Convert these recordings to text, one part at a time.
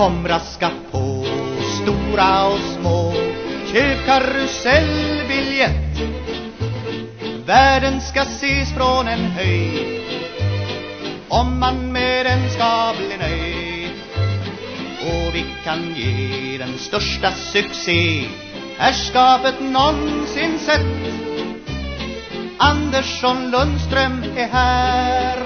Kom raska på, stora och små. Köp karusellbiljett Världen ska ses från en höjd. Om man med den ska bli nöjd. Och vi kan ge den största succé Herrskapet någonsin sett. Andersson Lundström är här.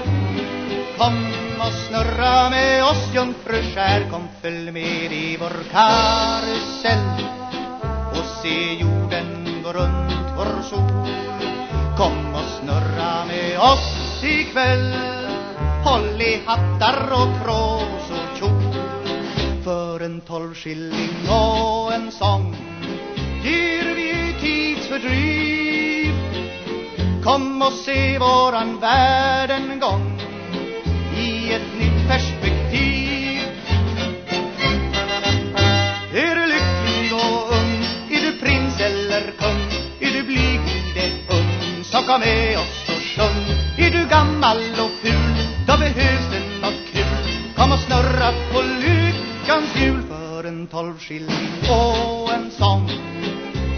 Kom och snurra med oss jungfrukär Kom följ med i vår karusell. Och se jorden gå runt vår sol. Kom och snurra med oss ikväll Håll i hattar och trås och kjol. För en tolvskilling och en sång. Ger vi tidsfördriv. Kom och se våran värld en gång. Var med oss och sjung Är du gammal och ful Då behövs det något kul. Kom och snurra på lyckans hjul För en tolvskilling och en sång.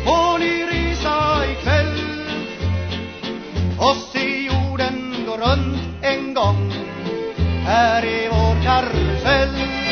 Får ni resa ikväll Och se jorden gå runt en gång. Här är vår karusell.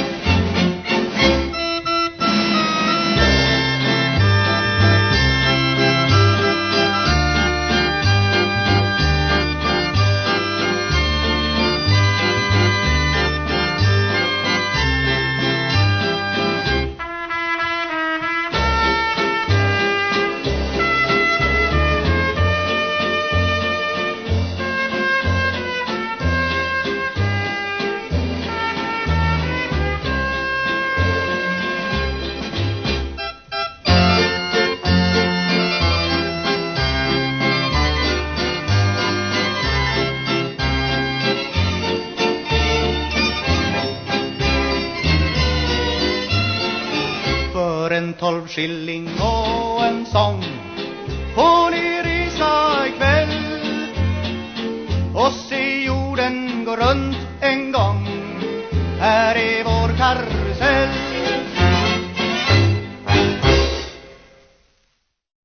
korv, skilling och en sång. Får ni resa ikväll och se jorden gå runt en gång.